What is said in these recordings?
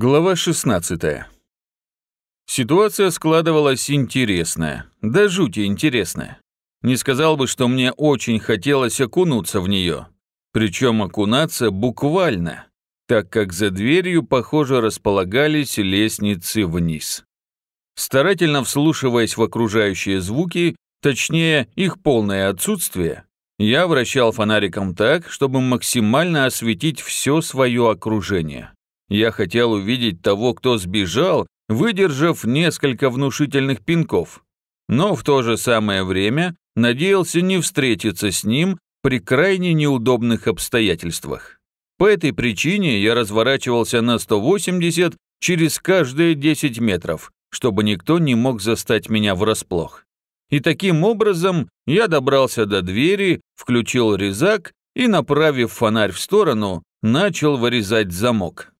Глава 16. Ситуация складывалась интересная, да жути интересная. Не сказал бы, что мне очень хотелось окунуться в нее. Причем окунаться буквально, так как за дверью, похоже, располагались лестницы вниз. Старательно вслушиваясь в окружающие звуки, точнее, их полное отсутствие, я вращал фонариком так, чтобы максимально осветить все свое окружение. Я хотел увидеть того, кто сбежал, выдержав несколько внушительных пинков. Но в то же самое время надеялся не встретиться с ним при крайне неудобных обстоятельствах. По этой причине я разворачивался на 180 через каждые 10 метров, чтобы никто не мог застать меня врасплох. И таким образом я добрался до двери, включил резак и, направив фонарь в сторону, начал вырезать замок.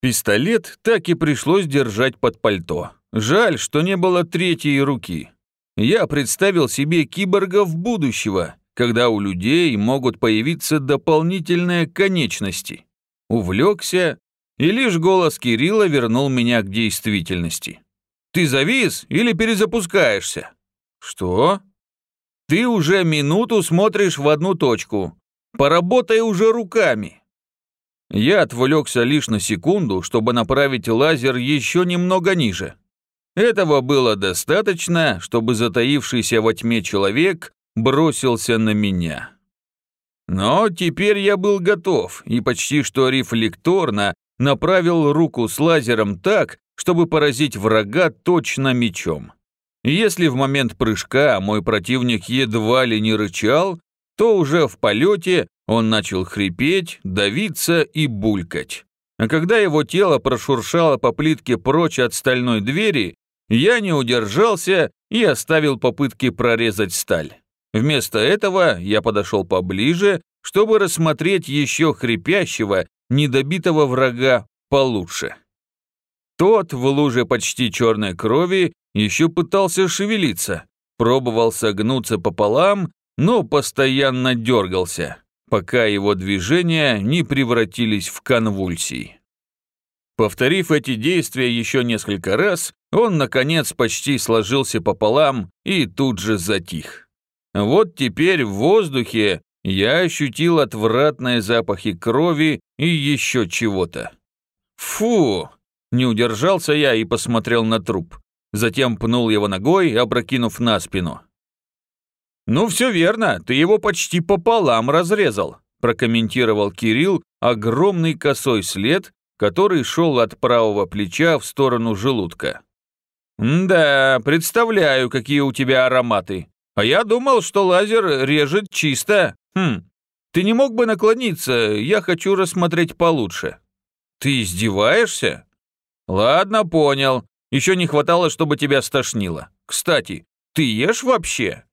Пистолет так и пришлось держать под пальто. Жаль, что не было третьей руки. Я представил себе киборгов будущего, когда у людей могут появиться дополнительные конечности. Увлекся, и лишь голос Кирилла вернул меня к действительности. «Ты завис или перезапускаешься?» «Что?» «Ты уже минуту смотришь в одну точку. Поработай уже руками». Я отвлекся лишь на секунду, чтобы направить лазер еще немного ниже. Этого было достаточно, чтобы затаившийся во тьме человек бросился на меня. Но теперь я был готов и почти что рефлекторно направил руку с лазером так, чтобы поразить врага точно мечом. Если в момент прыжка мой противник едва ли не рычал, то уже в полете он начал хрипеть, давиться и булькать. А когда его тело прошуршало по плитке прочь от стальной двери, я не удержался и оставил попытки прорезать сталь. Вместо этого я подошел поближе, чтобы рассмотреть еще хрипящего, недобитого врага получше. Тот в луже почти черной крови еще пытался шевелиться, пробовал согнуться пополам, но постоянно дергался пока его движения не превратились в конвульсии. Повторив эти действия еще несколько раз, он, наконец, почти сложился пополам и тут же затих. Вот теперь в воздухе я ощутил отвратные запахи крови и еще чего-то. Фу! Не удержался я и посмотрел на труп. Затем пнул его ногой, опрокинув на спину. «Ну все верно, ты его почти пополам разрезал», прокомментировал Кирилл огромный косой след, который шел от правого плеча в сторону желудка. «Да, представляю, какие у тебя ароматы. А я думал, что лазер режет чисто. Хм, ты не мог бы наклониться, я хочу рассмотреть получше». «Ты издеваешься?» «Ладно, понял. Еще не хватало, чтобы тебя стошнило. Кстати, ты ешь вообще?»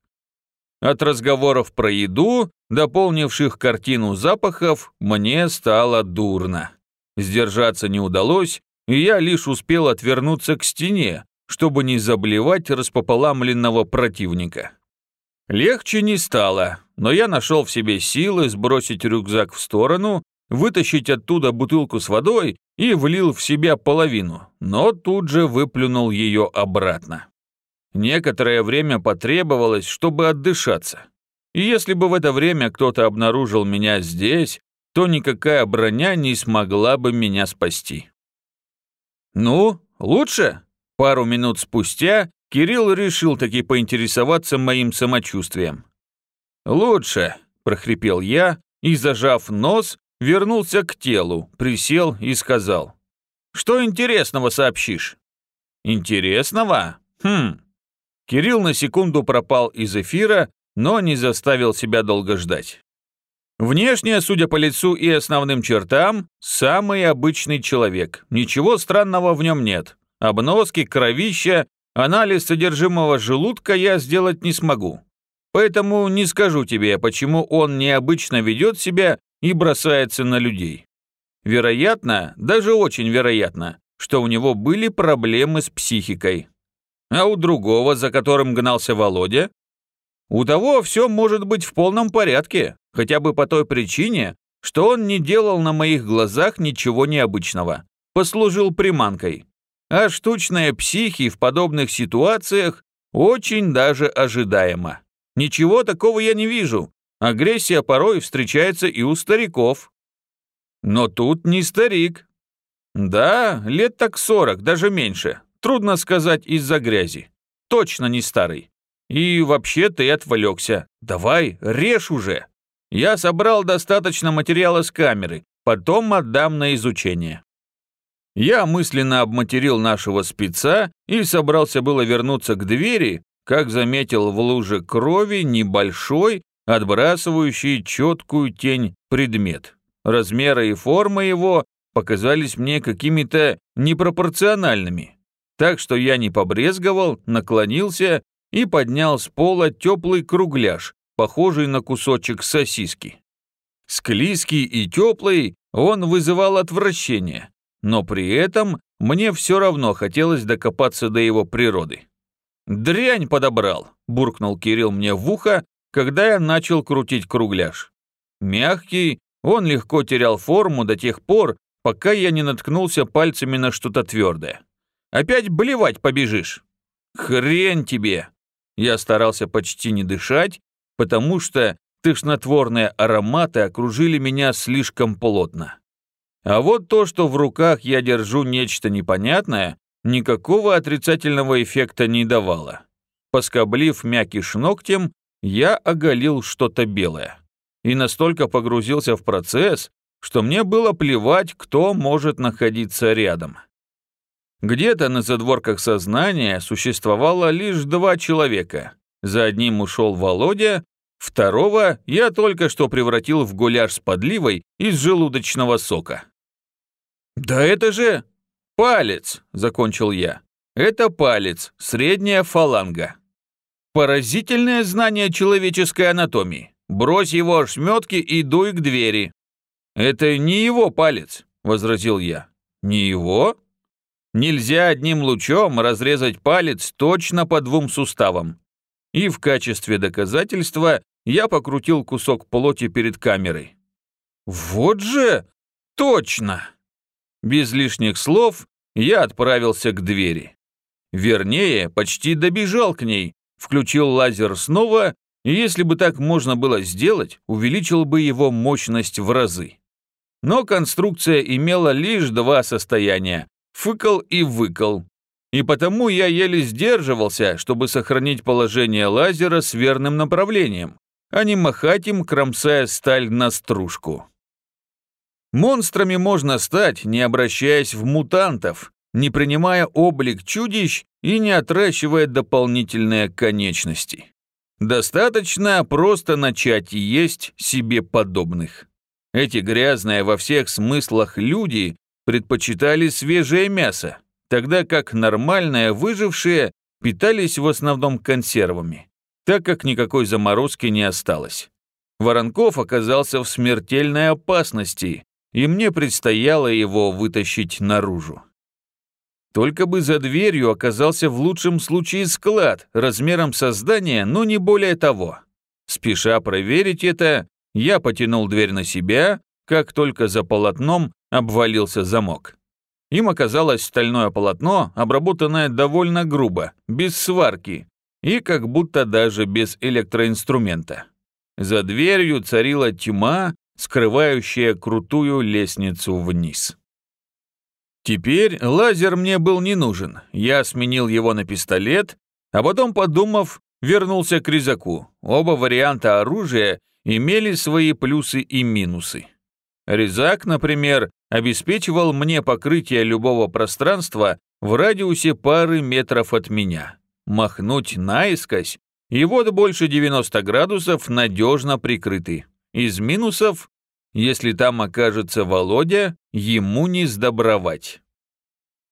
От разговоров про еду, дополнивших картину запахов, мне стало дурно. Сдержаться не удалось, и я лишь успел отвернуться к стене, чтобы не заблевать распополамленного противника. Легче не стало, но я нашел в себе силы сбросить рюкзак в сторону, вытащить оттуда бутылку с водой и влил в себя половину, но тут же выплюнул ее обратно. Некоторое время потребовалось, чтобы отдышаться. И если бы в это время кто-то обнаружил меня здесь, то никакая броня не смогла бы меня спасти. «Ну, лучше?» Пару минут спустя Кирилл решил таки поинтересоваться моим самочувствием. «Лучше», – прохрипел я и, зажав нос, вернулся к телу, присел и сказал. «Что интересного сообщишь?» «Интересного? Хм, Кирилл на секунду пропал из эфира, но не заставил себя долго ждать. Внешне, судя по лицу и основным чертам, самый обычный человек. Ничего странного в нем нет. Обноски, кровища, анализ содержимого желудка я сделать не смогу. Поэтому не скажу тебе, почему он необычно ведет себя и бросается на людей. Вероятно, даже очень вероятно, что у него были проблемы с психикой. А у другого, за которым гнался Володя? У того все может быть в полном порядке, хотя бы по той причине, что он не делал на моих глазах ничего необычного. послужил приманкой. А штучная психи в подобных ситуациях очень даже ожидаемо. Ничего такого я не вижу. Агрессия порой встречается и у стариков. Но тут не старик. Да, лет так сорок, даже меньше. Трудно сказать из-за грязи. Точно не старый. И вообще ты отвлекся. Давай, режь уже. Я собрал достаточно материала с камеры, потом отдам на изучение. Я мысленно обматерил нашего спеца и собрался было вернуться к двери, как заметил в луже крови небольшой, отбрасывающий четкую тень предмет. Размеры и форма его показались мне какими-то непропорциональными. Так что я не побрезговал, наклонился и поднял с пола теплый кругляш, похожий на кусочек сосиски. Склизкий и теплый, он вызывал отвращение, но при этом мне все равно хотелось докопаться до его природы. «Дрянь подобрал», – буркнул Кирилл мне в ухо, когда я начал крутить кругляш. Мягкий, он легко терял форму до тех пор, пока я не наткнулся пальцами на что-то твердое. «Опять блевать побежишь?» «Хрень тебе!» Я старался почти не дышать, потому что тошнотворные ароматы окружили меня слишком плотно. А вот то, что в руках я держу нечто непонятное, никакого отрицательного эффекта не давало. Поскоблив мякиш ногтем, я оголил что-то белое. И настолько погрузился в процесс, что мне было плевать, кто может находиться рядом. Где-то на задворках сознания существовало лишь два человека. За одним ушел Володя, второго я только что превратил в гуляш с подливой из желудочного сока. «Да это же палец!» – закончил я. «Это палец, средняя фаланга». Поразительное знание человеческой анатомии. Брось его ошметки и дуй к двери. Это не его палец, возразил я. Не его? Нельзя одним лучом разрезать палец точно по двум суставам. И в качестве доказательства я покрутил кусок плоти перед камерой. Вот же! Точно! Без лишних слов я отправился к двери. Вернее, почти добежал к ней, включил лазер снова, и если бы так можно было сделать, увеличил бы его мощность в разы. Но конструкция имела лишь два состояния – фыкал и выкал. И потому я еле сдерживался, чтобы сохранить положение лазера с верным направлением, а не махать им, кромсая сталь на стружку. Монстрами можно стать, не обращаясь в мутантов, не принимая облик чудищ и не отращивая дополнительные конечности. Достаточно просто начать есть себе подобных. Эти грязные во всех смыслах люди предпочитали свежее мясо, тогда как нормальные выжившие питались в основном консервами, так как никакой заморозки не осталось. Воронков оказался в смертельной опасности, и мне предстояло его вытащить наружу. Только бы за дверью оказался в лучшем случае склад размером со здание, но не более того. Спеша проверить это, я потянул дверь на себя, как только за полотном обвалился замок. Им оказалось стальное полотно, обработанное довольно грубо, без сварки и как будто даже без электроинструмента. За дверью царила тьма, скрывающая крутую лестницу вниз. Теперь лазер мне был не нужен. Я сменил его на пистолет, а потом, подумав, вернулся к резаку. Оба варианта оружия имели свои плюсы и минусы. Резак, например, обеспечивал мне покрытие любого пространства в радиусе пары метров от меня. Махнуть наискось, и вот больше 90 градусов надежно прикрыты. Из минусов если там окажется Володя, ему не сдобровать.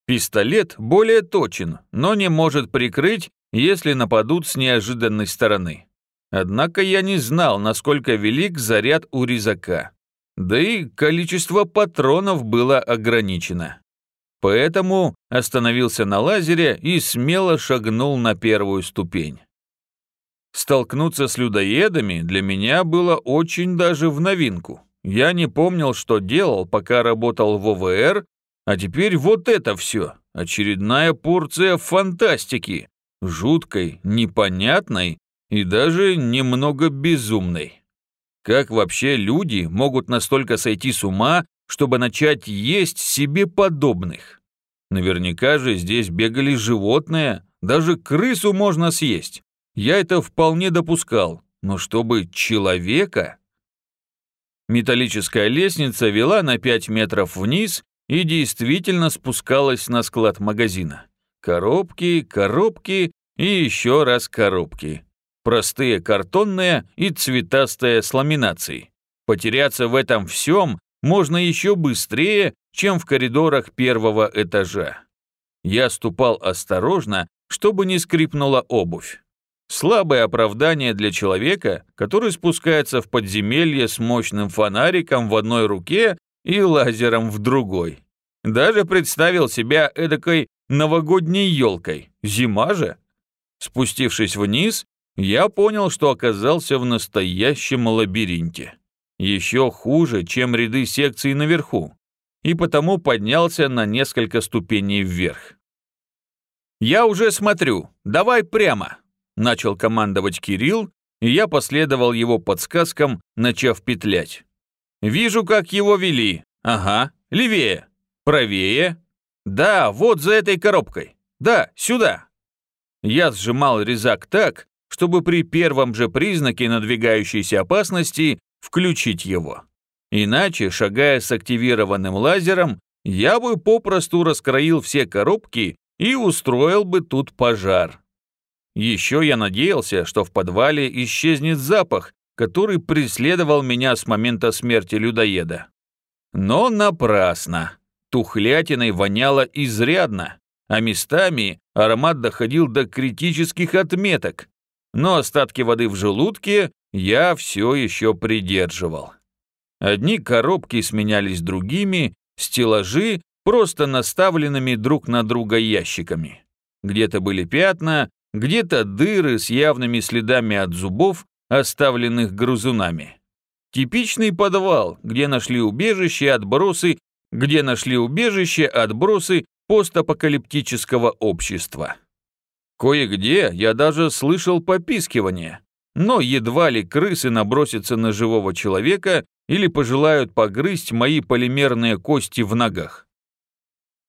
Пистолет более точен, но не может прикрыть, если нападут с неожиданной стороны. Однако я не знал, насколько велик заряд у резака. Да и количество патронов было ограничено. Поэтому остановился на лазере и смело шагнул на первую ступень. Столкнуться с людоедами для меня было очень даже в новинку. Я не помнил, что делал, пока работал в ОВР, А теперь вот это все. Очередная порция фантастики. Жуткой, непонятной и даже немного безумной. Как вообще люди могут настолько сойти с ума, чтобы начать есть себе подобных? Наверняка же здесь бегали животные, даже крысу можно съесть. Я это вполне допускал, но чтобы человека... Металлическая лестница вела на 5 метров вниз и действительно спускалась на склад магазина. Коробки, коробки и еще раз коробки. Простые картонные и цветастые с ламинацией. Потеряться в этом всем можно еще быстрее, чем в коридорах первого этажа. Я ступал осторожно, чтобы не скрипнула обувь. Слабое оправдание для человека, который спускается в подземелье с мощным фонариком в одной руке и лазером в другой. Даже представил себя эдакой новогодней елкой. Зима же. Спустившись вниз, я понял, что оказался в настоящем лабиринте. Еще хуже, чем ряды секций наверху. И потому поднялся на несколько ступеней вверх. «Я уже смотрю, давай прямо», начал командовать Кирилл, и я последовал его подсказкам, начав петлять. «Вижу, как его вели. Ага, левее. Правее. Да, вот за этой коробкой. Да, сюда». Я сжимал резак так, чтобы при первом же признаке надвигающейся опасности включить его. Иначе, шагая с активированным лазером, я бы попросту раскроил все коробки и устроил бы тут пожар. Еще я надеялся, что в подвале исчезнет запах, который преследовал меня с момента смерти людоеда. Но напрасно. Тухлятиной воняло изрядно, а местами аромат доходил до критических отметок. Но остатки воды в желудке я все еще придерживал. Одни коробки сменялись другими, стеллажи просто наставленными друг на друга ящиками. Где-то были пятна, где-то дыры с явными следами от зубов, оставленных грызунами. Типичный подвал, где нашли убежище отбросы, где нашли убежище отбросы постапокалиптического общества. Кое-где я даже слышал попискивание, но едва ли крысы набросятся на живого человека или пожелают погрызть мои полимерные кости в ногах.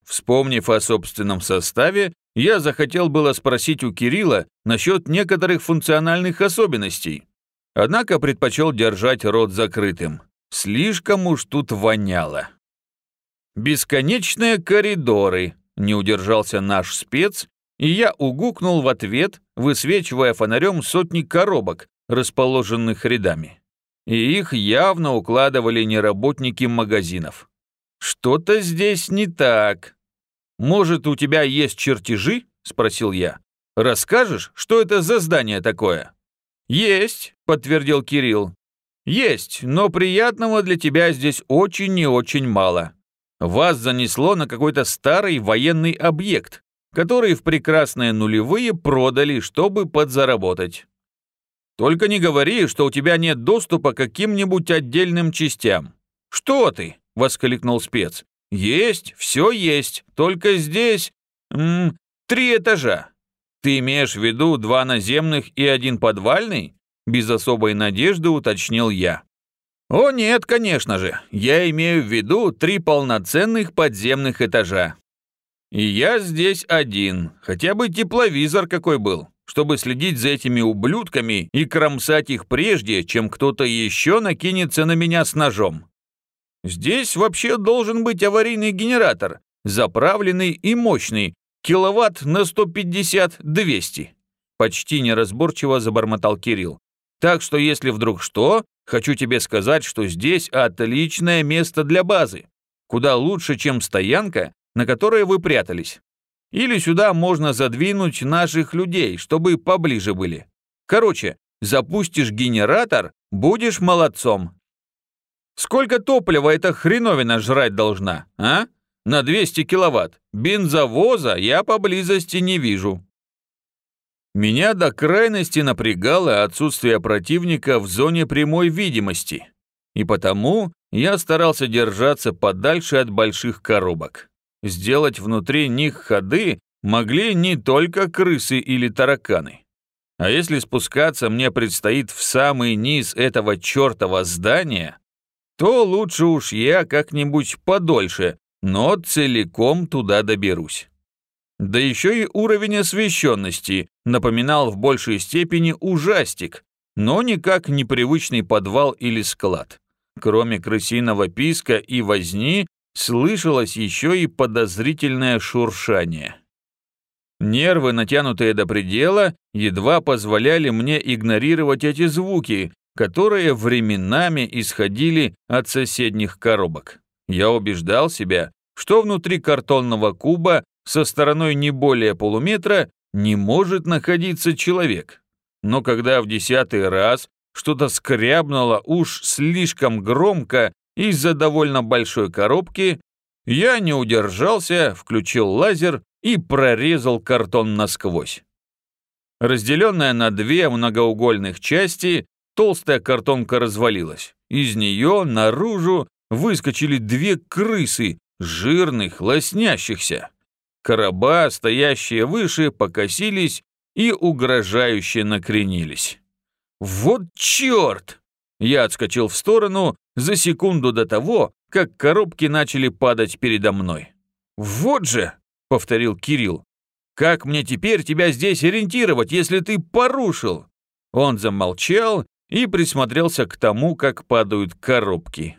Вспомнив о собственном составе, я захотел было спросить у Кирилла насчет некоторых функциональных особенностей, однако предпочел держать рот закрытым. Слишком уж тут воняло. «Бесконечные коридоры», — не удержался наш спец, и я угукнул в ответ, высвечивая фонарем сотни коробок, расположенных рядами. И их явно укладывали не работники магазинов. Что-то здесь не так. «Может, у тебя есть чертежи?» – спросил я. «Расскажешь, что это за здание такое?» «Есть», – подтвердил Кирилл. «Есть, но приятного для тебя здесь очень и очень мало. Вас занесло на какой-то старый военный объект, который в прекрасные нулевые продали, чтобы подзаработать. Только не говори, что у тебя нет доступа к каким-нибудь отдельным частям. Что ты?» – воскликнул спец. «Есть, все есть, только здесь... М -м, три этажа. Ты имеешь в виду два наземных и один подвальный?» Без особой надежды уточнил я. «О нет, конечно же, я имею в виду три полноценных подземных этажа. И я здесь один, хотя бы тепловизор какой был, чтобы следить за этими ублюдками и кромсать их прежде, чем кто-то еще накинется на меня с ножом. Здесь вообще должен быть аварийный генератор, заправленный и мощный, киловатт на 150-200. Почти неразборчиво забормотал Кирилл. Так что если вдруг что, хочу тебе сказать, что здесь отличное место для базы. Куда лучше, чем стоянка, на которой вы прятались. Или сюда можно задвинуть наших людей, чтобы поближе были. Короче, запустишь генератор, будешь молодцом. Сколько топлива эта хреновина жрать должна, а? На 200 киловатт. Бензовоза я поблизости не вижу. Меня до крайности напрягало отсутствие противника в зоне прямой видимости. И потому я старался держаться подальше от больших коробок. Сделать внутри них ходы могли не только крысы или тараканы. А если спускаться мне предстоит в самый низ этого чертова здания, то лучше уж я как-нибудь подольше, но целиком туда доберусь. Да еще и уровень освещенности напоминал в большей степени ужастик, но никак непривычный подвал или склад. Кроме крысиного писка и возни, слышалось еще и подозрительное шуршание. Нервы, натянутые до предела, едва позволяли мне игнорировать эти звуки, которые временами исходили от соседних коробок. Я убеждал себя, что внутри картонного куба со стороной не более полуметра не может находиться человек. Но когда в десятый раз что-то скрябнуло уж слишком громко из-за довольно большой коробки, я не удержался, включил лазер и прорезал картон насквозь. Разделенная на две многоугольных части, толстая картонка развалилась. Из нее наружу выскочили две крысы, жирных, лоснящихся. Короба, стоящие выше, покосились и угрожающе накренились. «Вот черт!» Я отскочил в сторону за секунду до того, как коробки начали падать передо мной. «Вот же!» — повторил Кирилл. «Как мне теперь тебя здесь ориентировать, если ты порушил?» Он замолчал и присмотрелся к тому, как падают коробки.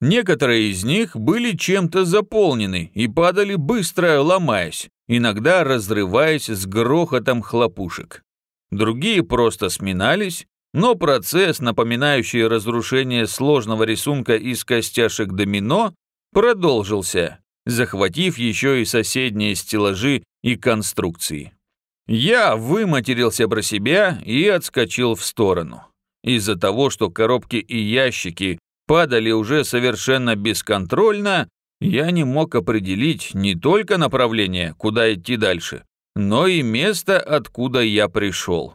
Некоторые из них были чем-то заполнены и падали быстро, ломаясь, иногда разрываясь с грохотом хлопушек. Другие просто сминались, но процесс, напоминающий разрушение сложного рисунка из костяшек домино, продолжился захватив еще и соседние стеллажи и конструкции. Я выматерился про себя и отскочил в сторону. Из-за того, что коробки и ящики падали уже совершенно бесконтрольно, я не мог определить не только направление, куда идти дальше, но и место, откуда я пришел.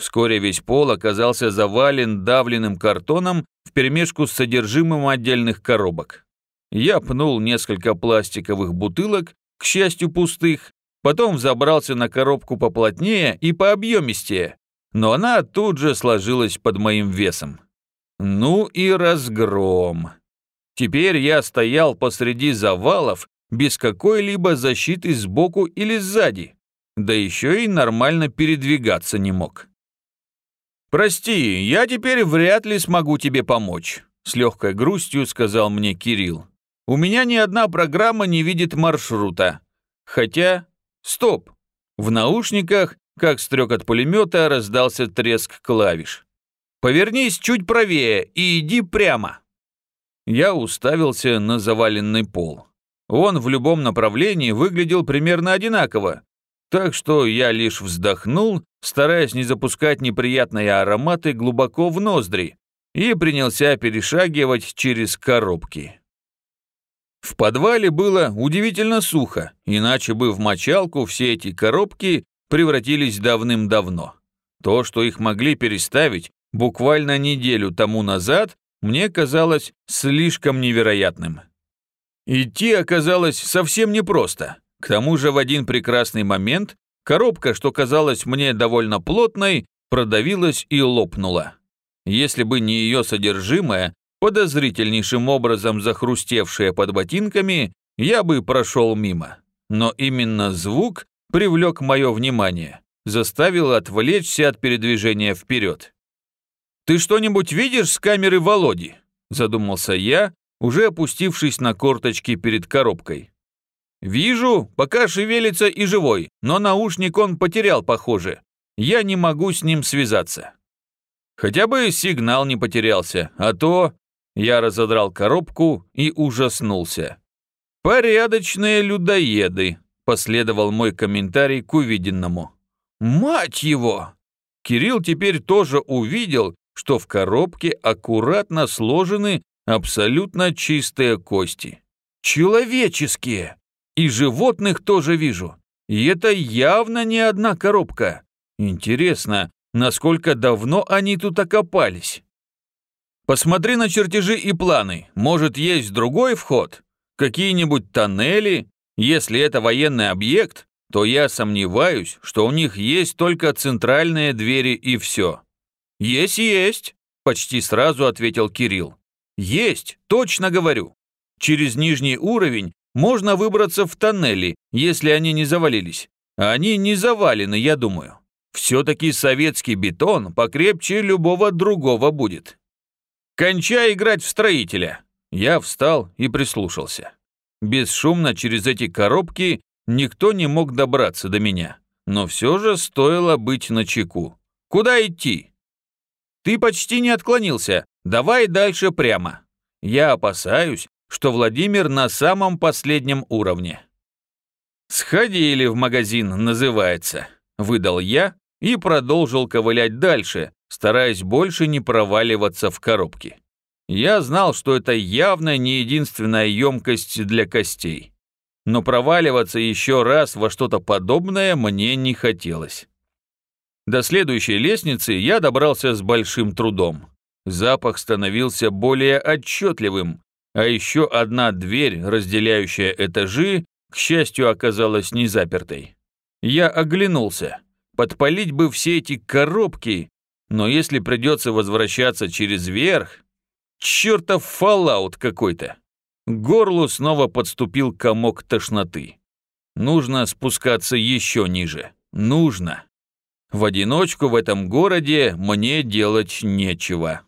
Вскоре весь пол оказался завален давленным картоном вперемешку с содержимым отдельных коробок. Я пнул несколько пластиковых бутылок, к счастью пустых, потом забрался на коробку поплотнее и пообъемистее, но она тут же сложилась под моим весом. Ну и разгром. Теперь я стоял посреди завалов без какой-либо защиты сбоку или сзади, да еще и нормально передвигаться не мог. «Прости, я теперь вряд ли смогу тебе помочь», — с легкой грустью сказал мне Кирилл. У меня ни одна программа не видит маршрута. Хотя... Стоп! В наушниках, как стрек от пулемета, раздался треск клавиш. «Повернись чуть правее и иди прямо». Я уставился на заваленный пол. Он в любом направлении выглядел примерно одинаково, так что я лишь вздохнул, стараясь не запускать неприятные ароматы глубоко в ноздри, и принялся перешагивать через коробки. В подвале было удивительно сухо, иначе бы в мочалку все эти коробки превратились давным-давно. То, что их могли переставить буквально неделю тому назад, мне казалось слишком невероятным. Идти оказалось совсем непросто. К тому же в один прекрасный момент коробка, что казалась мне довольно плотной, продавилась и лопнула. Если бы не ее содержимое, подозрительнейшим образом захрустевшая под ботинками, я бы прошел мимо. Но именно звук привлек мое внимание, заставил отвлечься от передвижения вперед. «Ты что-нибудь видишь с камеры Володи?» – задумался я, уже опустившись на корточки перед коробкой. «Вижу, пока шевелится и живой, но наушник он потерял, похоже. Я не могу с ним связаться». Хотя бы сигнал не потерялся, а то я разодрал коробку и ужаснулся. «Порядочные людоеды», – последовал мой комментарий к увиденному. «Мать его!» Кирилл теперь тоже увидел, что в коробке аккуратно сложены абсолютно чистые кости. Человеческие! И животных тоже вижу. И это явно не одна коробка. Интересно, насколько давно они тут окопались? Посмотри на чертежи и планы, может, есть другой вход? Какие-нибудь тоннели? Если это военный объект, то я сомневаюсь, что у них есть только центральные двери и все. Есть, есть, почти сразу ответил Кирилл. Есть, точно говорю. Через нижний уровень можно выбраться в тоннели, если они не завалились. Они не завалены, я думаю. Все-таки советский бетон покрепче любого другого будет. Кончай играть в строителя. Я встал и прислушался. Бесшумно через эти коробки никто не мог добраться до меня. Но все же стоило быть начеку. Куда идти? Ты почти не отклонился. Давай дальше прямо. Я опасаюсь, что Владимир на самом последнем уровне. «Сходили в магазин, называется», — выдал я и продолжил ковылять дальше, стараясь больше не проваливаться в коробки. Я знал, что это явно не единственная емкость для костей. Но проваливаться еще раз во что-то подобное мне не хотелось. До следующей лестницы я добрался с большим трудом. Запах становился более отчетливым, а еще одна дверь, разделяющая этажи, к счастью, оказалась не запертой. Я оглянулся. Подпалить бы все эти коробки, но если придется возвращаться через верх... Чертов фоллаут какой-то. К горлу снова подступил комок тошноты. Нужно спускаться еще ниже. Нужно. В одиночку в этом городе мне делать нечего.